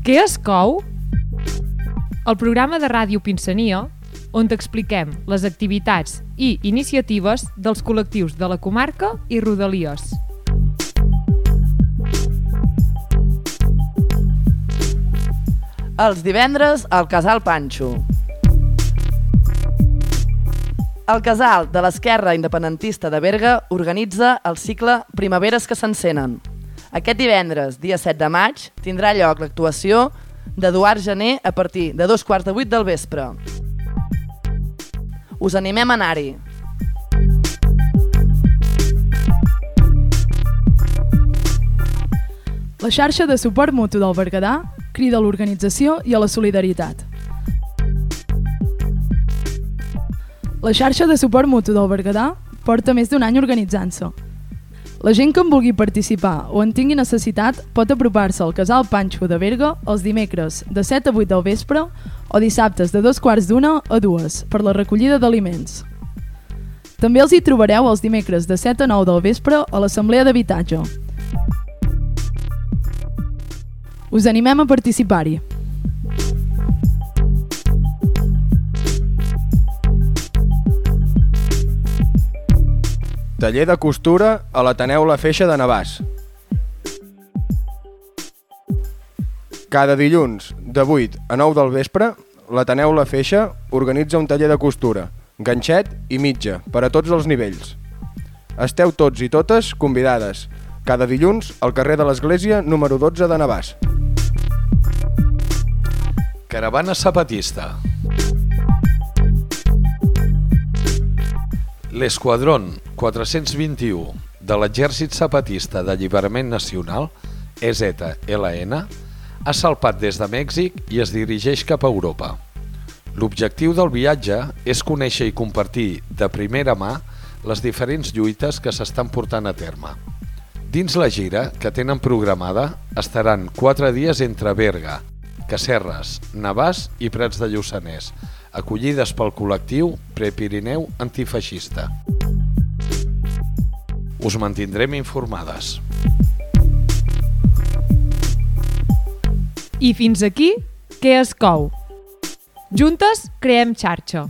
Què es cou? El programa de ràdio Pinsania, on t'expliquem les activitats i iniciatives dels col·lectius de la comarca i Rodalies. Els divendres al Casal Panxo. El Casal de l'Esquerra Independentista de Berga organitza el cicle Primaveres que s'encenen. Aquest divendres, dia 7 de maig, tindrà lloc l'actuació d'Eduard Gené a partir de dos quarts de vuit del vespre. Us animem a anar-hi. La xarxa de suport mutu del Berguedà crida a l'organització i a la solidaritat. La xarxa de suport mutu del Berguedà porta més d'un any organitzant-se. La gent que en vulgui participar o en tingui necessitat pot apropar-se al Casal Panxo de Berga els dimecres de 7 a 8 del vespre o dissabtes de dos quarts d'una a dues per la recollida d'aliments. També els hi trobareu els dimecres de 7 a 9 del vespre a l'Assemblea d'Habitatge. Us animem a participar-hi. Taller de costura a l'Ateneu La Feixa de Navàs. Cada dilluns, de 8 a 9 del vespre, l'Ateneu La Feixa organitza un taller de costura, ganxet i mitja, per a tots els nivells. Esteu tots i totes convidades, cada dilluns al carrer de l'Església número 12 de Navàs. Caravana zapatista. L'Esquadrón 421 de l'Exèrcit Zapatista d'Alliberament Nacional, EZLN, ha salpat des de Mèxic i es dirigeix cap a Europa. L'objectiu del viatge és conèixer i compartir de primera mà les diferents lluites que s'estan portant a terme. Dins la gira que tenen programada estaran quatre dies entre Berga, Cacerres, Navàs i Prats de Lluçanès, acollides pel col·lectiu Prepirineu Antifeixista. Us mantindrem informades. I fins aquí, què es cou? Juntes creem xarxa.